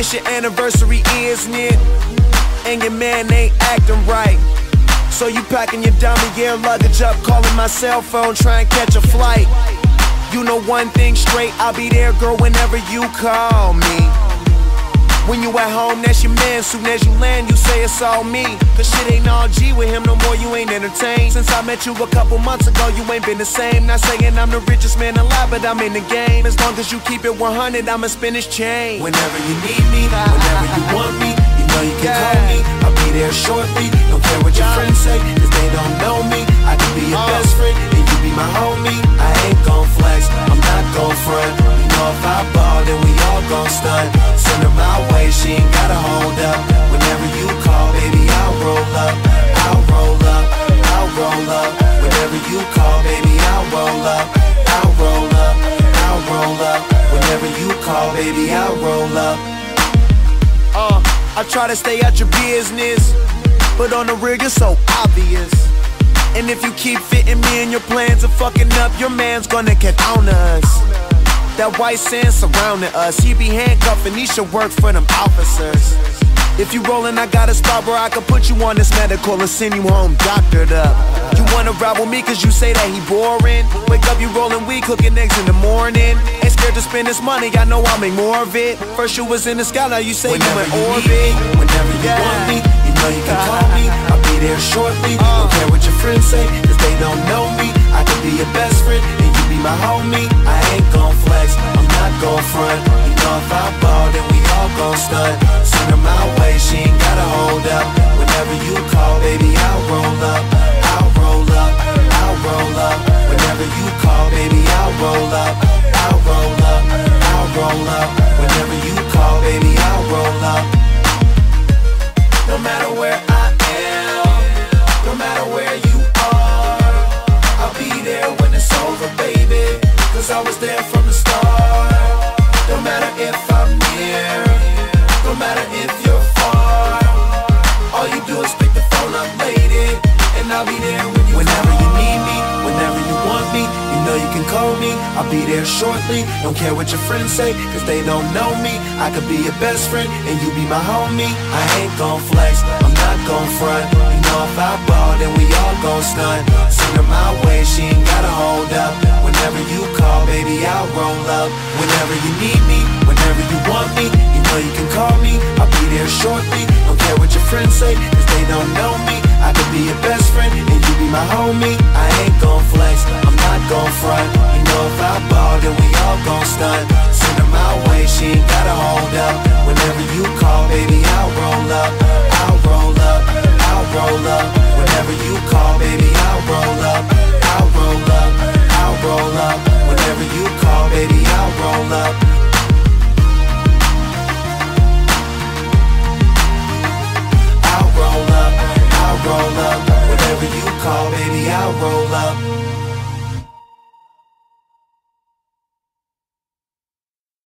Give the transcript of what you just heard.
It's your anniversary, isn't it? And your man ain't acting right. So you packing your dummy gear luggage up, calling my cell phone, trying to catch a flight. You know one thing straight, I'll be there, girl, whenever you call me. When you at home, that's your man. Soon as you land, you say it's all me. Cause shit ain't all G with him no more, you ain't entertained. Since I met you a couple months ago, you ain't been the same. Not saying I'm the richest man alive, but I'm in the game. As long as you keep it 100, I'ma spin this chain. Whenever you need me, whenever you want me, you know you can call me. I'll be there shortly. Don't care what your friends say, all gon' stunt. Send her my way, she ain't gotta hold up. Whenever you call, baby, I'll roll up. I'll roll up, I'll roll up. Whenever you call, baby, I'll roll up. I'll roll up, I'll roll up. Whenever you call, baby, I'll roll up. Uh, I try to stay out your business, but on the real, you're so obvious. And if you keep fitting me in your plans of fucking up, your man's gonna get on us. That white sand surrounding us, he be handcuffing, he should work for them officers. If you rollin', I got a spot where I can put you on this medical and send you home doctored up. You wanna ride with me cause you say that he boring. Wake up, you rollin' weed, cooking eggs in the morning. Ain't scared to spend this money, I know I'll make more of it. First you was in the sky, now you say Whenever you in you orbit. need me, whenever you want me, you know you can call me. I'll be there shortly. Uh. Don't care what your friends say, cause they don't know me. I can be your best friend, you my homie. I ain't gon' flex, I'm not gon' front. You know if I ball, then we all gon' stunt. Send her my way, she ain't gotta hold up. Whenever you call, baby, I'll roll up. I'll roll up, I'll roll up. Whenever you call, baby, I'll roll up. Cause I was there from the start. No matter if I'm near, no matter if you're far. All you do is pick the phone up, lady, and I'll be there when you Whenever you need me, whenever you want me, you know you can call me. I'll be there shortly. Don't care what your friends say, cause they don't know me. I could be your best friend, and you be my homie. I ain't gon' flex, I'm not gon' front. You know if I ball, then we all gon' stunt. Send her my you need me, whenever you want me You know you can call me, I'll be there shortly. Don't care what your friends say, cause they don't know me. I could be your best friend, and you be my homie. I ain't gon' flex, I'm not gon' front. You know if I ball, then we all gon' roll up.